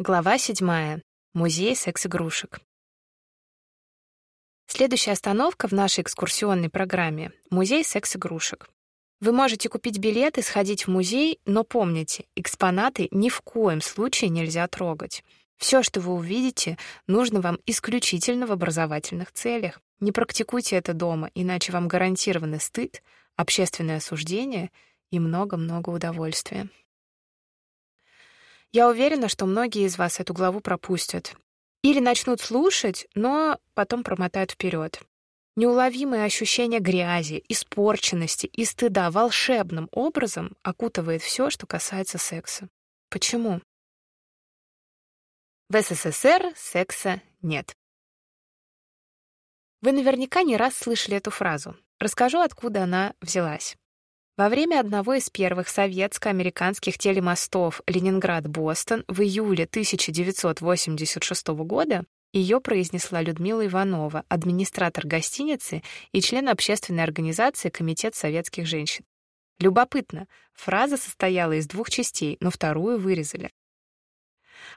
Глава 7. Музей секс-игрушек. Следующая остановка в нашей экскурсионной программе — музей секс-игрушек. Вы можете купить билет и сходить в музей, но помните, экспонаты ни в коем случае нельзя трогать. Все, что вы увидите, нужно вам исключительно в образовательных целях. Не практикуйте это дома, иначе вам гарантированы стыд, общественное осуждение и много-много удовольствия. Я уверена, что многие из вас эту главу пропустят. Или начнут слушать, но потом промотают вперед. Неуловимое ощущение грязи, испорченности и стыда волшебным образом окутывает все, что касается секса. Почему? В СССР секса нет. Вы наверняка не раз слышали эту фразу. Расскажу, откуда она взялась. Во время одного из первых советско-американских телемостов Ленинград-Бостон в июле 1986 года ее произнесла Людмила Иванова, администратор гостиницы и член общественной организации Комитет советских женщин. Любопытно, фраза состояла из двух частей, но вторую вырезали.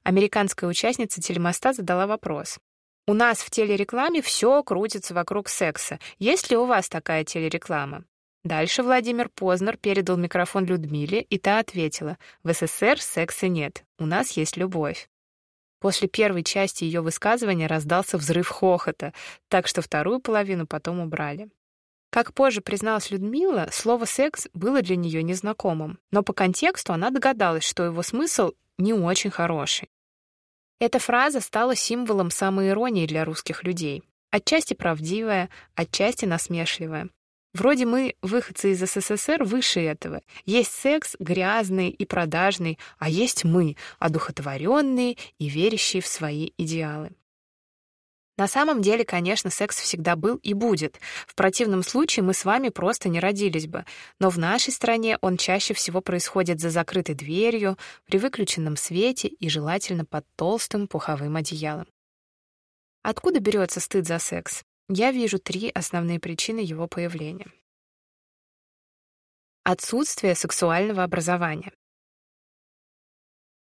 Американская участница телемоста задала вопрос. «У нас в телерекламе все крутится вокруг секса. Есть ли у вас такая телереклама?» Дальше Владимир Познер передал микрофон Людмиле, и та ответила, «В СССР секса нет, у нас есть любовь». После первой части ее высказывания раздался взрыв хохота, так что вторую половину потом убрали. Как позже призналась Людмила, слово «секс» было для нее незнакомым, но по контексту она догадалась, что его смысл не очень хороший. Эта фраза стала символом самоиронии для русских людей. Отчасти правдивая, отчасти насмешливая. Вроде мы, выходцы из СССР, выше этого. Есть секс грязный и продажный, а есть мы, одухотворенные и верящие в свои идеалы. На самом деле, конечно, секс всегда был и будет. В противном случае мы с вами просто не родились бы. Но в нашей стране он чаще всего происходит за закрытой дверью, при выключенном свете и желательно под толстым пуховым одеялом. Откуда берется стыд за секс? Я вижу три основные причины его появления. Отсутствие сексуального образования.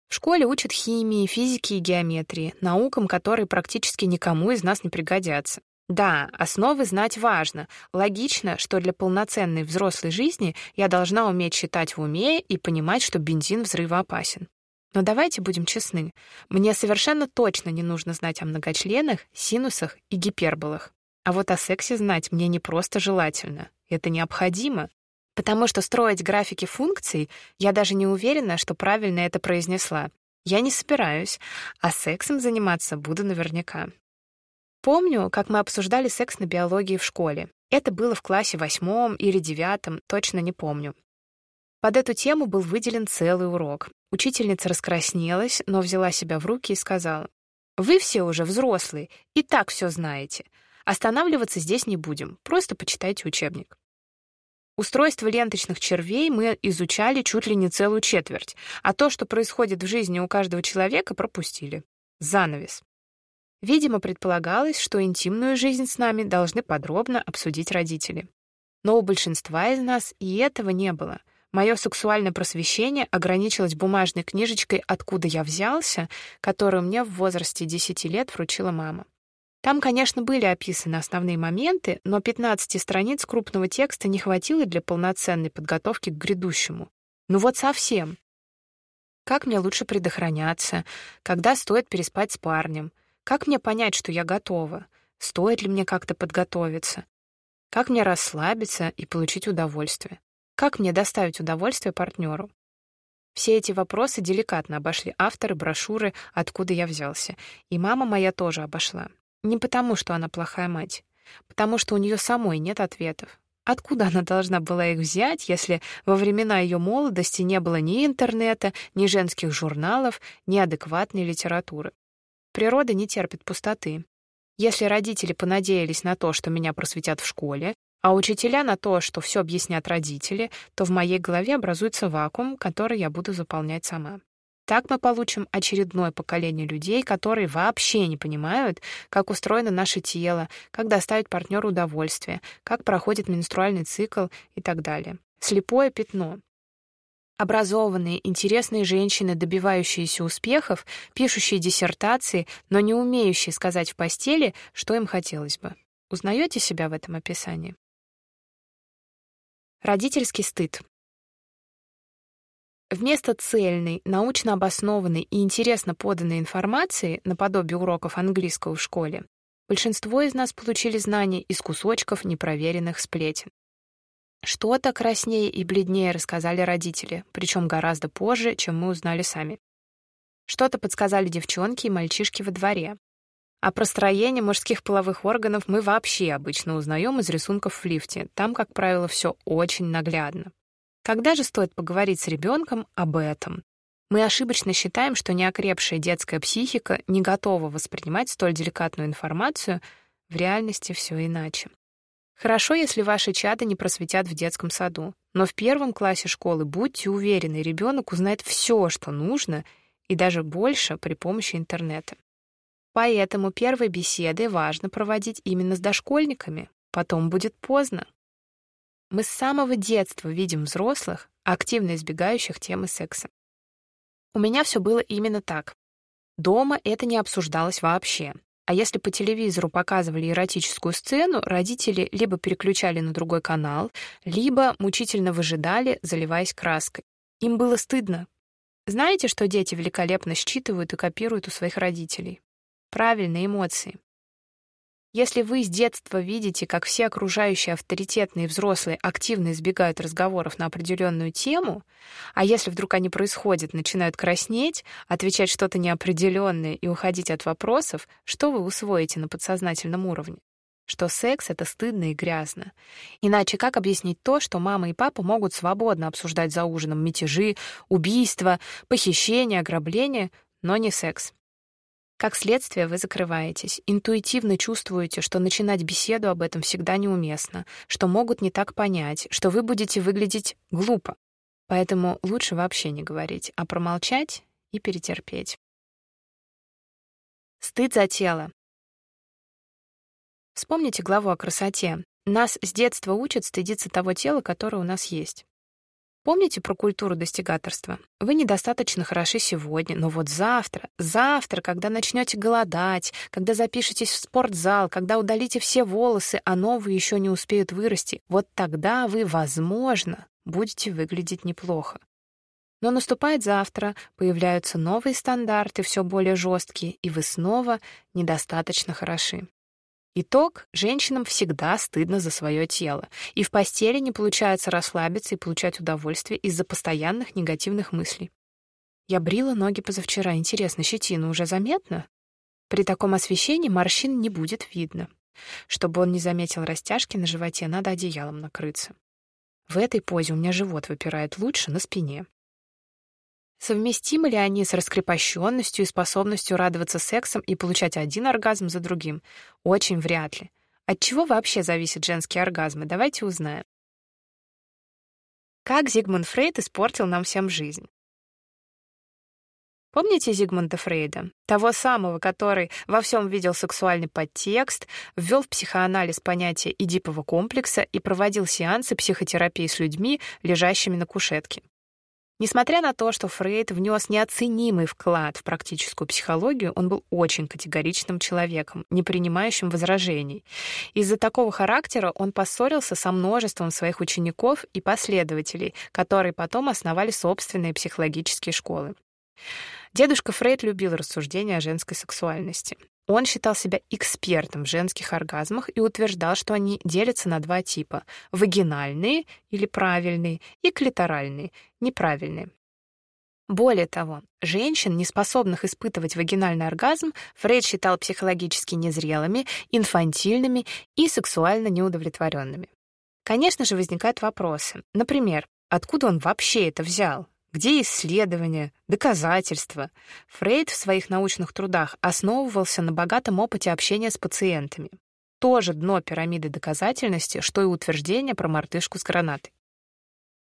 В школе учат химии, физике и геометрии, наукам, которые практически никому из нас не пригодятся. Да, основы знать важно. Логично, что для полноценной взрослой жизни я должна уметь считать в уме и понимать, что бензин взрывоопасен. Но давайте будем честны. Мне совершенно точно не нужно знать о многочленах, синусах и гиперболах. А вот о сексе знать мне не просто желательно, это необходимо. Потому что строить графики функций я даже не уверена, что правильно это произнесла. Я не собираюсь, а сексом заниматься буду наверняка. Помню, как мы обсуждали секс на биологии в школе. Это было в классе восьмом или девятом, точно не помню. Под эту тему был выделен целый урок. Учительница раскраснелась, но взяла себя в руки и сказала, «Вы все уже взрослые, и так все знаете. Останавливаться здесь не будем, просто почитайте учебник. Устройство ленточных червей мы изучали чуть ли не целую четверть, а то, что происходит в жизни у каждого человека, пропустили. Занавес. Видимо, предполагалось, что интимную жизнь с нами должны подробно обсудить родители. Но у большинства из нас и этого не было. Мое сексуальное просвещение ограничилось бумажной книжечкой «Откуда я взялся», которую мне в возрасте 10 лет вручила мама. Там, конечно, были описаны основные моменты, но 15 страниц крупного текста не хватило для полноценной подготовки к грядущему. Ну вот совсем. Как мне лучше предохраняться? Когда стоит переспать с парнем? Как мне понять, что я готова? Стоит ли мне как-то подготовиться? Как мне расслабиться и получить удовольствие? Как мне доставить удовольствие партнеру? Все эти вопросы деликатно обошли авторы брошюры «Откуда я взялся», и мама моя тоже обошла. Не потому, что она плохая мать, потому что у нее самой нет ответов. Откуда она должна была их взять, если во времена ее молодости не было ни интернета, ни женских журналов, ни адекватной литературы? Природа не терпит пустоты. Если родители понадеялись на то, что меня просветят в школе, а учителя на то, что все объяснят родители, то в моей голове образуется вакуум, который я буду заполнять сама. Так мы получим очередное поколение людей, которые вообще не понимают, как устроено наше тело, как доставить партнеру удовольствие, как проходит менструальный цикл и так далее. Слепое пятно. Образованные, интересные женщины, добивающиеся успехов, пишущие диссертации, но не умеющие сказать в постели, что им хотелось бы. Узнаете себя в этом описании? Родительский стыд. Вместо цельной, научно обоснованной и интересно поданной информации, наподобие уроков английского в школе, большинство из нас получили знания из кусочков непроверенных сплетен. Что-то краснее и бледнее рассказали родители, причем гораздо позже, чем мы узнали сами. Что-то подсказали девчонки и мальчишки во дворе. А про строение мужских половых органов мы вообще обычно узнаем из рисунков в лифте. Там, как правило, все очень наглядно. Когда же стоит поговорить с ребенком об этом? Мы ошибочно считаем, что неокрепшая детская психика не готова воспринимать столь деликатную информацию, в реальности все иначе. Хорошо, если ваши чады не просветят в детском саду, но в первом классе школы будьте уверены, ребенок узнает все, что нужно, и даже больше при помощи интернета. Поэтому первые беседы важно проводить именно с дошкольниками, потом будет поздно. Мы с самого детства видим взрослых, активно избегающих темы секса. У меня все было именно так. Дома это не обсуждалось вообще. А если по телевизору показывали эротическую сцену, родители либо переключали на другой канал, либо мучительно выжидали, заливаясь краской. Им было стыдно. Знаете, что дети великолепно считывают и копируют у своих родителей? Правильные эмоции. Если вы с детства видите, как все окружающие авторитетные взрослые активно избегают разговоров на определенную тему, а если вдруг они происходят, начинают краснеть, отвечать что-то неопределенное и уходить от вопросов, что вы усвоите на подсознательном уровне? Что секс — это стыдно и грязно. Иначе как объяснить то, что мама и папа могут свободно обсуждать за ужином мятежи, убийства, похищения, ограбления, но не секс? Как следствие, вы закрываетесь, интуитивно чувствуете, что начинать беседу об этом всегда неуместно, что могут не так понять, что вы будете выглядеть глупо. Поэтому лучше вообще не говорить, а промолчать и перетерпеть. Стыд за тело. Вспомните главу о красоте. Нас с детства учат стыдиться того тела, которое у нас есть. Помните про культуру достигаторства? Вы недостаточно хороши сегодня, но вот завтра, завтра, когда начнете голодать, когда запишетесь в спортзал, когда удалите все волосы, а новые еще не успеют вырасти, вот тогда вы, возможно, будете выглядеть неплохо. Но наступает завтра, появляются новые стандарты, все более жесткие, и вы снова недостаточно хороши. Итог — женщинам всегда стыдно за свое тело, и в постели не получается расслабиться и получать удовольствие из-за постоянных негативных мыслей. Я брила ноги позавчера, интересно, щетину уже заметно? При таком освещении морщин не будет видно. Чтобы он не заметил растяжки на животе, надо одеялом накрыться. В этой позе у меня живот выпирает лучше на спине. Совместимы ли они с раскрепощенностью и способностью радоваться сексом и получать один оргазм за другим? Очень вряд ли. От чего вообще зависят женские оргазмы? Давайте узнаем. Как Зигмунд Фрейд испортил нам всем жизнь? Помните Зигмунда Фрейда? Того самого, который во всем видел сексуальный подтекст, ввел в психоанализ понятие Эдипового комплекса и проводил сеансы психотерапии с людьми, лежащими на кушетке. Несмотря на то, что Фрейд внес неоценимый вклад в практическую психологию, он был очень категоричным человеком, не принимающим возражений. Из-за такого характера он поссорился со множеством своих учеников и последователей, которые потом основали собственные психологические школы. Дедушка Фрейд любил рассуждения о женской сексуальности. Он считал себя экспертом в женских оргазмах и утверждал, что они делятся на два типа — вагинальные или правильные и клиторальные, неправильные. Более того, женщин, не способных испытывать вагинальный оргазм, Фрейд считал психологически незрелыми, инфантильными и сексуально неудовлетворенными. Конечно же, возникают вопросы. Например, откуда он вообще это взял? Где исследования, доказательства? Фрейд в своих научных трудах основывался на богатом опыте общения с пациентами. Тоже дно пирамиды доказательности, что и утверждение про мартышку с гранатой.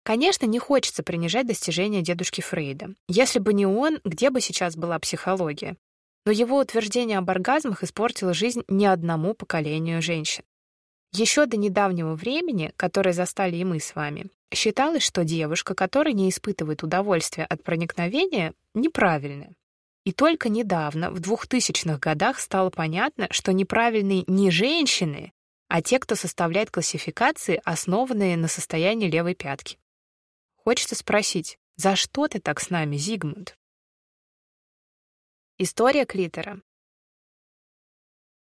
Конечно, не хочется принижать достижения дедушки Фрейда. Если бы не он, где бы сейчас была психология? Но его утверждение об оргазмах испортило жизнь не одному поколению женщин. Еще до недавнего времени, которое застали и мы с вами, считалось, что девушка, которая не испытывает удовольствия от проникновения, неправильная. И только недавно, в 2000-х годах, стало понятно, что неправильные не женщины, а те, кто составляет классификации, основанные на состоянии левой пятки. Хочется спросить, за что ты так с нами, Зигмунд? История клитора.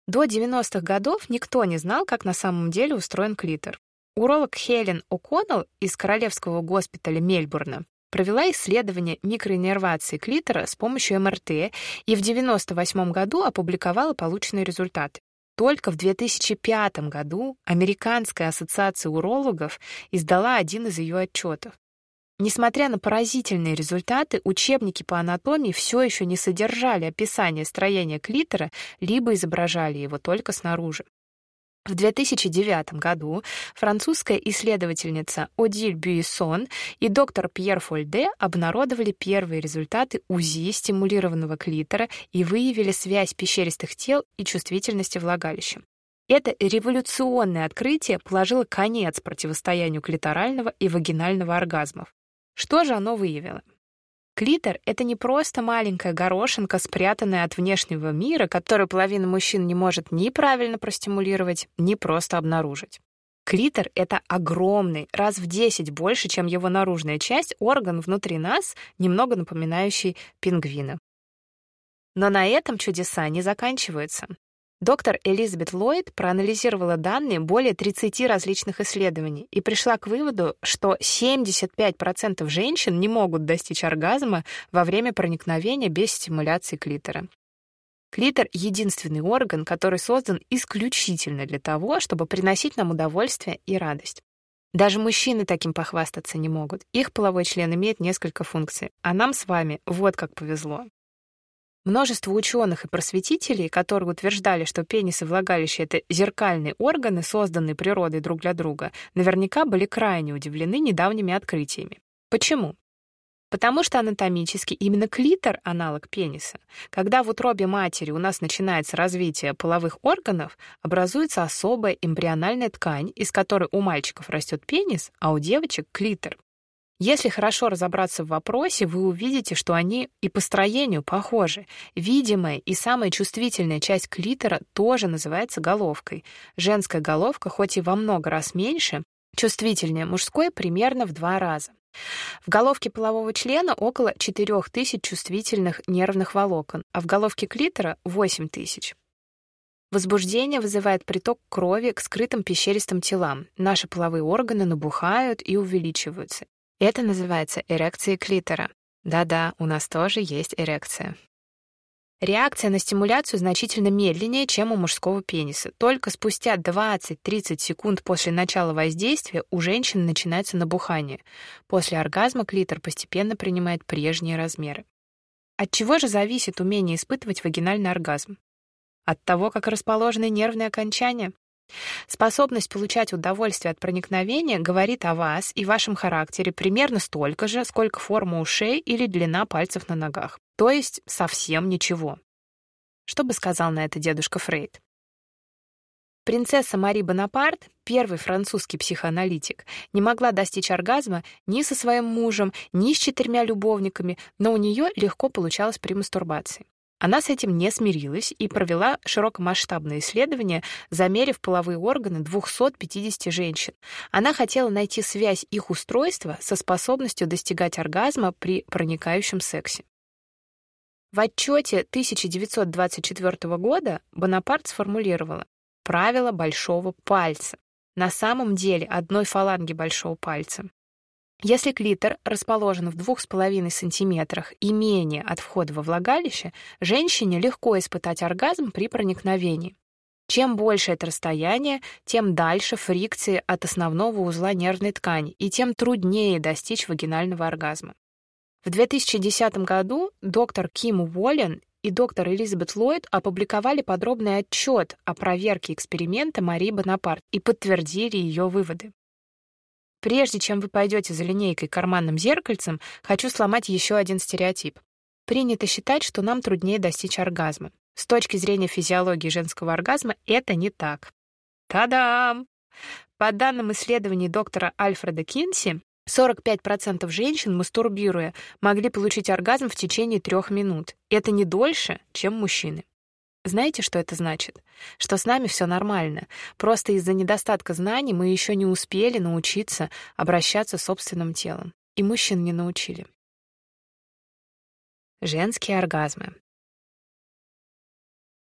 До 90-х годов никто не знал, как на самом деле устроен клитор. Уролог Хелен О'Коннелл из Королевского госпиталя Мельбурна провела исследование микроиннервации клитора с помощью МРТ и в 1998 году опубликовала полученные результаты. Только в 2005 году Американская ассоциация урологов издала один из ее отчетов. Несмотря на поразительные результаты, учебники по анатомии все еще не содержали описания строения клитора, либо изображали его только снаружи. В 2009 году французская исследовательница Одиль Бюйсон и доктор Пьер Фольде обнародовали первые результаты УЗИ стимулированного клитора и выявили связь пещеристых тел и чувствительности влагалища. Это революционное открытие положило конец противостоянию клиторального и вагинального оргазмов. Что же оно выявило? Клитор — это не просто маленькая горошинка, спрятанная от внешнего мира, которую половина мужчин не может ни правильно простимулировать, ни просто обнаружить. Клитор — это огромный, раз в 10 больше, чем его наружная часть, орган внутри нас, немного напоминающий пингвина. Но на этом чудеса не заканчиваются. Доктор Элизабет Ллойд проанализировала данные более 30 различных исследований и пришла к выводу, что 75% женщин не могут достичь оргазма во время проникновения без стимуляции клитора. Клитор — единственный орган, который создан исключительно для того, чтобы приносить нам удовольствие и радость. Даже мужчины таким похвастаться не могут. Их половой член имеет несколько функций, а нам с вами вот как повезло. Множество ученых и просветителей, которые утверждали, что пенис и влагалище — это зеркальные органы, созданные природой друг для друга, наверняка были крайне удивлены недавними открытиями. Почему? Потому что анатомически именно клитор — аналог пениса. Когда в утробе матери у нас начинается развитие половых органов, образуется особая эмбриональная ткань, из которой у мальчиков растет пенис, а у девочек — клитор. Если хорошо разобраться в вопросе, вы увидите, что они и по строению похожи. Видимая и самая чувствительная часть клитора тоже называется головкой. Женская головка, хоть и во много раз меньше, чувствительнее мужской примерно в два раза. В головке полового члена около 4000 чувствительных нервных волокон, а в головке клитора — 8000. Возбуждение вызывает приток крови к скрытым пещеристым телам. Наши половые органы набухают и увеличиваются. Это называется эрекцией клитора. Да-да, у нас тоже есть эрекция. Реакция на стимуляцию значительно медленнее, чем у мужского пениса. Только спустя 20-30 секунд после начала воздействия у женщины начинается набухание. После оргазма клитор постепенно принимает прежние размеры. От чего же зависит умение испытывать вагинальный оргазм? От того, как расположены нервные окончания? Способность получать удовольствие от проникновения говорит о вас и вашем характере примерно столько же, сколько форма ушей или длина пальцев на ногах. То есть совсем ничего. Что бы сказал на это дедушка Фрейд? Принцесса Мари Бонапарт, первый французский психоаналитик, не могла достичь оргазма ни со своим мужем, ни с четырьмя любовниками, но у нее легко получалось при мастурбации. Она с этим не смирилась и провела широкомасштабное исследование, замерив половые органы 250 женщин. Она хотела найти связь их устройства со способностью достигать оргазма при проникающем сексе. В отчете 1924 года Бонапарт сформулировала правило большого пальца. На самом деле одной фаланги большого пальца. Если клитор расположен в 2,5 см и менее от входа во влагалище, женщине легко испытать оргазм при проникновении. Чем больше это расстояние, тем дальше фрикции от основного узла нервной ткани, и тем труднее достичь вагинального оргазма. В 2010 году доктор Ким Уоллен и доктор Элизабет Ллойд опубликовали подробный отчет о проверке эксперимента Марии Бонапарт и подтвердили ее выводы. Прежде чем вы пойдете за линейкой карманным зеркальцем, хочу сломать еще один стереотип. Принято считать, что нам труднее достичь оргазма. С точки зрения физиологии женского оргазма это не так. Та-дам! По данным исследований доктора Альфреда Кинси, 45% женщин, мастурбируя, могли получить оргазм в течение трех минут. Это не дольше, чем мужчины. Знаете, что это значит? Что с нами все нормально. Просто из-за недостатка знаний мы еще не успели научиться обращаться с собственным телом. И мужчин не научили. Женские оргазмы.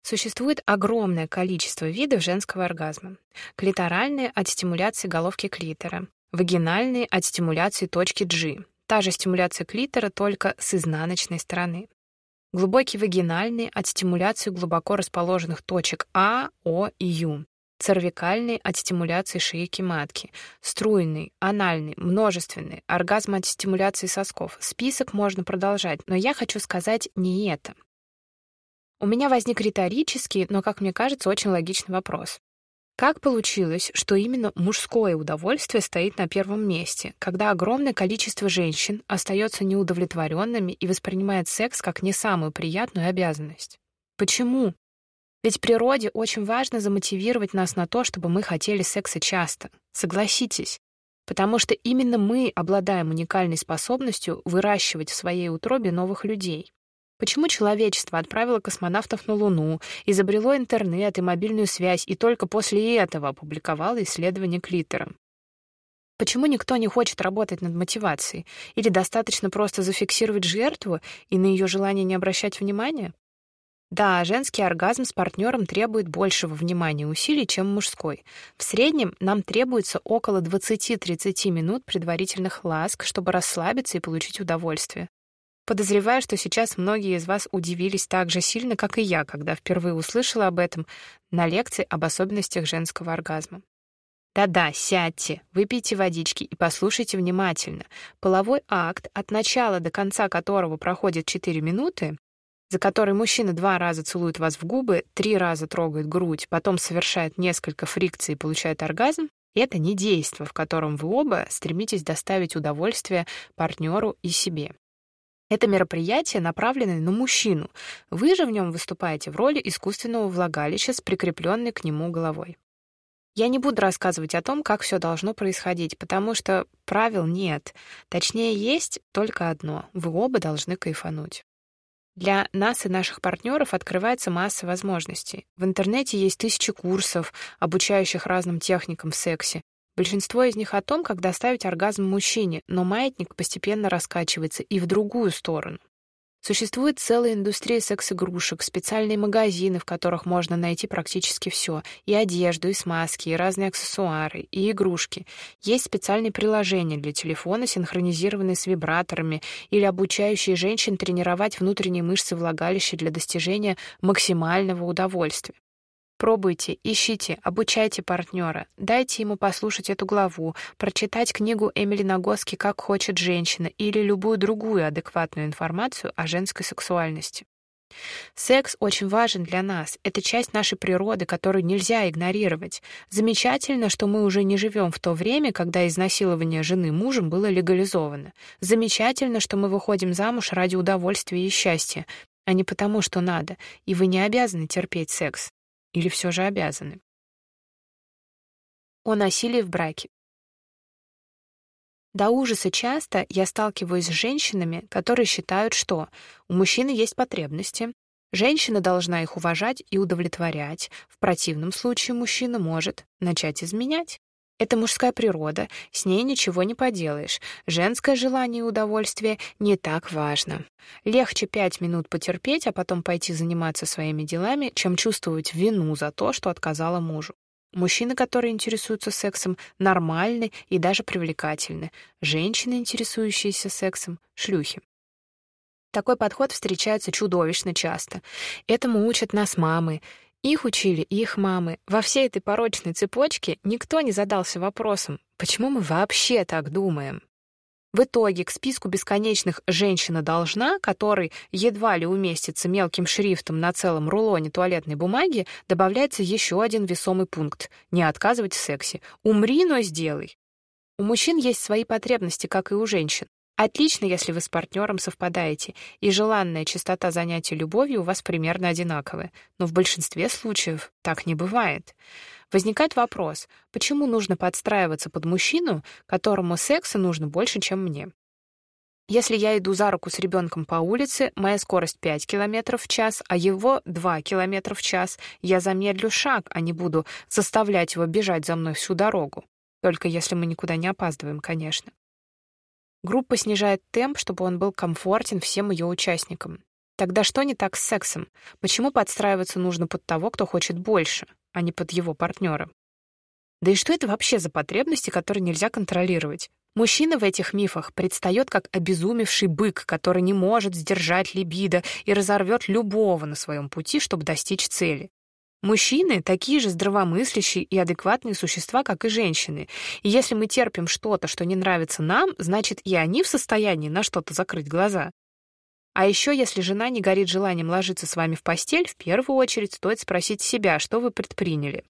Существует огромное количество видов женского оргазма. Клиторальные от стимуляции головки клитора, вагинальные от стимуляции точки G, та же стимуляция клитора, только с изнаночной стороны. Глубокий вагинальный от стимуляции глубоко расположенных точек А, О и Ю. Цервикальный от стимуляции шейки матки. Струйный, анальный, множественный, оргазм от стимуляции сосков. Список можно продолжать, но я хочу сказать не это. У меня возник риторический, но, как мне кажется, очень логичный вопрос. Как получилось, что именно мужское удовольствие стоит на первом месте, когда огромное количество женщин остается неудовлетворенными и воспринимает секс как не самую приятную обязанность? Почему? Ведь природе очень важно замотивировать нас на то, чтобы мы хотели секса часто. Согласитесь. Потому что именно мы обладаем уникальной способностью выращивать в своей утробе новых людей. Почему человечество отправило космонавтов на Луну, изобрело интернет и мобильную связь и только после этого опубликовало исследование клитора? Почему никто не хочет работать над мотивацией? Или достаточно просто зафиксировать жертву и на ее желание не обращать внимания? Да, женский оргазм с партнером требует большего внимания и усилий, чем мужской. В среднем нам требуется около 20-30 минут предварительных ласк, чтобы расслабиться и получить удовольствие. Подозреваю, что сейчас многие из вас удивились так же сильно, как и я, когда впервые услышала об этом на лекции об особенностях женского оргазма. Да-да, сядьте, выпейте водички и послушайте внимательно. Половой акт, от начала до конца которого проходит 4 минуты, за который мужчина два раза целует вас в губы, три раза трогает грудь, потом совершает несколько фрикций и получает оргазм, это не действо, в котором вы оба стремитесь доставить удовольствие партнеру и себе. Это мероприятие направлено на мужчину. Вы же в нем выступаете в роли искусственного влагалища с прикрепленной к нему головой. Я не буду рассказывать о том, как все должно происходить, потому что правил нет. Точнее, есть только одно — вы оба должны кайфануть. Для нас и наших партнеров открывается масса возможностей. В интернете есть тысячи курсов, обучающих разным техникам в сексе. Большинство из них о том, как доставить оргазм мужчине, но маятник постепенно раскачивается и в другую сторону. Существует целая индустрия секс-игрушек, специальные магазины, в которых можно найти практически все: и одежду, и смазки, и разные аксессуары, и игрушки. Есть специальные приложения для телефона, синхронизированные с вибраторами, или обучающие женщин тренировать внутренние мышцы влагалища для достижения максимального удовольствия. Пробуйте, ищите, обучайте партнера, дайте ему послушать эту главу, прочитать книгу Эмили Нагоски «Как хочет женщина» или любую другую адекватную информацию о женской сексуальности. Секс очень важен для нас. Это часть нашей природы, которую нельзя игнорировать. Замечательно, что мы уже не живем в то время, когда изнасилование жены мужем было легализовано. Замечательно, что мы выходим замуж ради удовольствия и счастья, а не потому, что надо, и вы не обязаны терпеть секс. Или все же обязаны? О насилии в браке. До ужаса часто я сталкиваюсь с женщинами, которые считают, что у мужчины есть потребности, женщина должна их уважать и удовлетворять, в противном случае мужчина может начать изменять. Это мужская природа, с ней ничего не поделаешь. Женское желание и удовольствие не так важно. Легче пять минут потерпеть, а потом пойти заниматься своими делами, чем чувствовать вину за то, что отказала мужу. Мужчины, которые интересуются сексом, нормальны и даже привлекательны. Женщины, интересующиеся сексом, шлюхи. Такой подход встречается чудовищно часто. Этому учат нас мамы. Их учили их мамы. Во всей этой порочной цепочке никто не задался вопросом, почему мы вообще так думаем. В итоге к списку бесконечных «женщина должна», который едва ли уместится мелким шрифтом на целом рулоне туалетной бумаги, добавляется еще один весомый пункт — не отказывать в сексе. Умри, но сделай. У мужчин есть свои потребности, как и у женщин. Отлично, если вы с партнером совпадаете, и желанная частота занятий любовью у вас примерно одинаковая, но в большинстве случаев так не бывает. Возникает вопрос, почему нужно подстраиваться под мужчину, которому секса нужно больше, чем мне? Если я иду за руку с ребенком по улице, моя скорость 5 км в час, а его 2 км в час, я замедлю шаг, а не буду заставлять его бежать за мной всю дорогу. Только если мы никуда не опаздываем, конечно. Группа снижает темп, чтобы он был комфортен всем ее участникам. Тогда что не так с сексом? Почему подстраиваться нужно под того, кто хочет больше, а не под его партнера? Да и что это вообще за потребности, которые нельзя контролировать? Мужчина в этих мифах предстает как обезумевший бык, который не может сдержать либидо и разорвет любого на своем пути, чтобы достичь цели. Мужчины — такие же здравомыслящие и адекватные существа, как и женщины. И если мы терпим что-то, что не нравится нам, значит, и они в состоянии на что-то закрыть глаза. А еще, если жена не горит желанием ложиться с вами в постель, в первую очередь стоит спросить себя, что вы предприняли.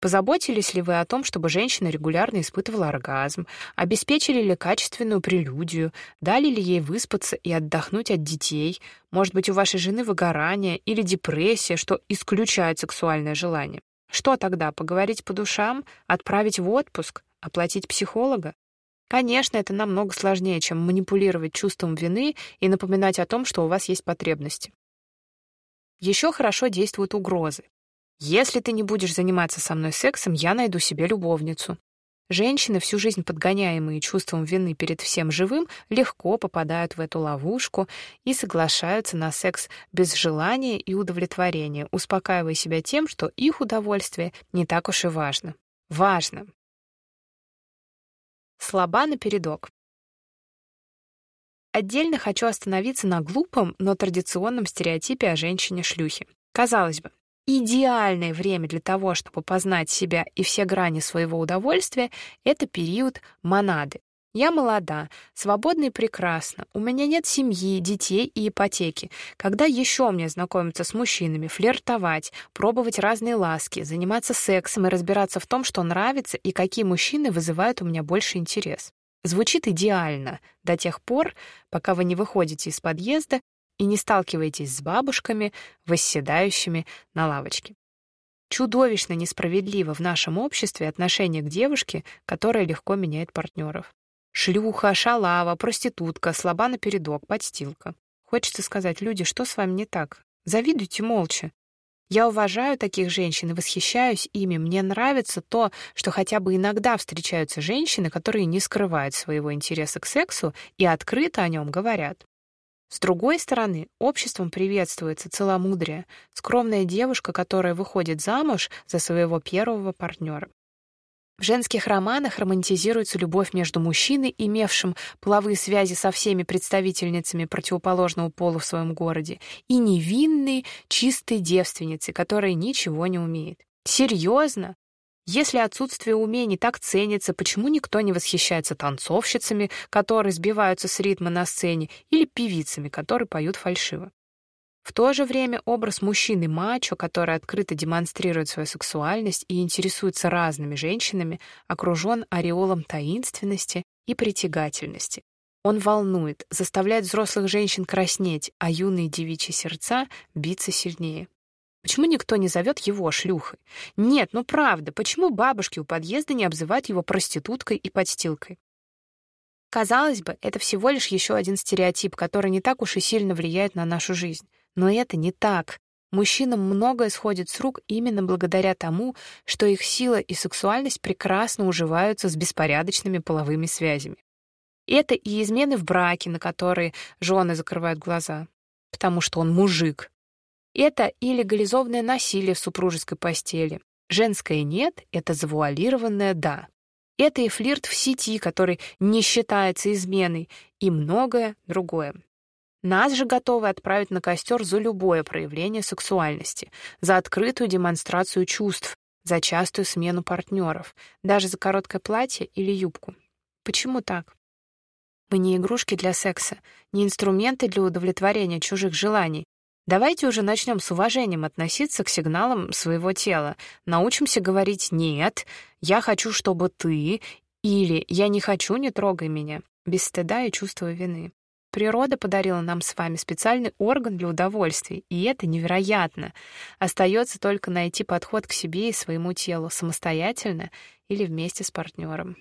Позаботились ли вы о том, чтобы женщина регулярно испытывала оргазм? Обеспечили ли качественную прелюдию? Дали ли ей выспаться и отдохнуть от детей? Может быть, у вашей жены выгорание или депрессия, что исключает сексуальное желание? Что тогда, поговорить по душам? Отправить в отпуск? Оплатить психолога? Конечно, это намного сложнее, чем манипулировать чувством вины и напоминать о том, что у вас есть потребности. Еще хорошо действуют угрозы. Если ты не будешь заниматься со мной сексом, я найду себе любовницу. Женщины, всю жизнь подгоняемые чувством вины перед всем живым, легко попадают в эту ловушку и соглашаются на секс без желания и удовлетворения, успокаивая себя тем, что их удовольствие не так уж и важно. Важно. Слаба напередок. Отдельно хочу остановиться на глупом, но традиционном стереотипе о женщине-шлюхе. Казалось бы, Идеальное время для того, чтобы познать себя и все грани своего удовольствия — это период монады. Я молода, свободна и прекрасна, у меня нет семьи, детей и ипотеки. Когда еще мне знакомиться с мужчинами, флиртовать, пробовать разные ласки, заниматься сексом и разбираться в том, что нравится и какие мужчины вызывают у меня больше интерес? Звучит идеально до тех пор, пока вы не выходите из подъезда и не сталкиваетесь с бабушками, восседающими на лавочке. Чудовищно несправедливо в нашем обществе отношение к девушке, которая легко меняет партнеров. Шлюха, шалава, проститутка, слаба напередок, подстилка. Хочется сказать, люди, что с вами не так? Завидуйте молча. Я уважаю таких женщин и восхищаюсь ими. Мне нравится то, что хотя бы иногда встречаются женщины, которые не скрывают своего интереса к сексу и открыто о нем говорят. С другой стороны, обществом приветствуется целомудрие, скромная девушка, которая выходит замуж за своего первого партнера. В женских романах романтизируется любовь между мужчиной, имевшим половые связи со всеми представительницами противоположного пола в своем городе, и невинной, чистой девственницей, которая ничего не умеет. Серьезно? Если отсутствие умений так ценится, почему никто не восхищается танцовщицами, которые сбиваются с ритма на сцене, или певицами, которые поют фальшиво? В то же время образ мужчины-мачо, который открыто демонстрирует свою сексуальность и интересуется разными женщинами, окружен ореолом таинственности и притягательности. Он волнует, заставляет взрослых женщин краснеть, а юные девичьи сердца биться сильнее. Почему никто не зовет его шлюхой? Нет, ну правда, почему бабушки у подъезда не обзывают его проституткой и подстилкой? Казалось бы, это всего лишь еще один стереотип, который не так уж и сильно влияет на нашу жизнь. Но это не так. Мужчинам многое сходит с рук именно благодаря тому, что их сила и сексуальность прекрасно уживаются с беспорядочными половыми связями. Это и измены в браке, на которые жены закрывают глаза, потому что он мужик, это и легализованное насилие в супружеской постели. Женское «нет» — это завуалированное «да». Это и флирт в сети, который не считается изменой, и многое другое. Нас же готовы отправить на костер за любое проявление сексуальности, за открытую демонстрацию чувств, за частую смену партнеров, даже за короткое платье или юбку. Почему так? Мы не игрушки для секса, не инструменты для удовлетворения чужих желаний, Давайте уже начнем с уважением относиться к сигналам своего тела. Научимся говорить «нет», «я хочу, чтобы ты» или «я не хочу, не трогай меня». без стыда и чувства вины. Природа подарила нам с вами специальный орган для удовольствий, и это невероятно. Остается только найти подход к себе и своему телу самостоятельно или вместе с партнером.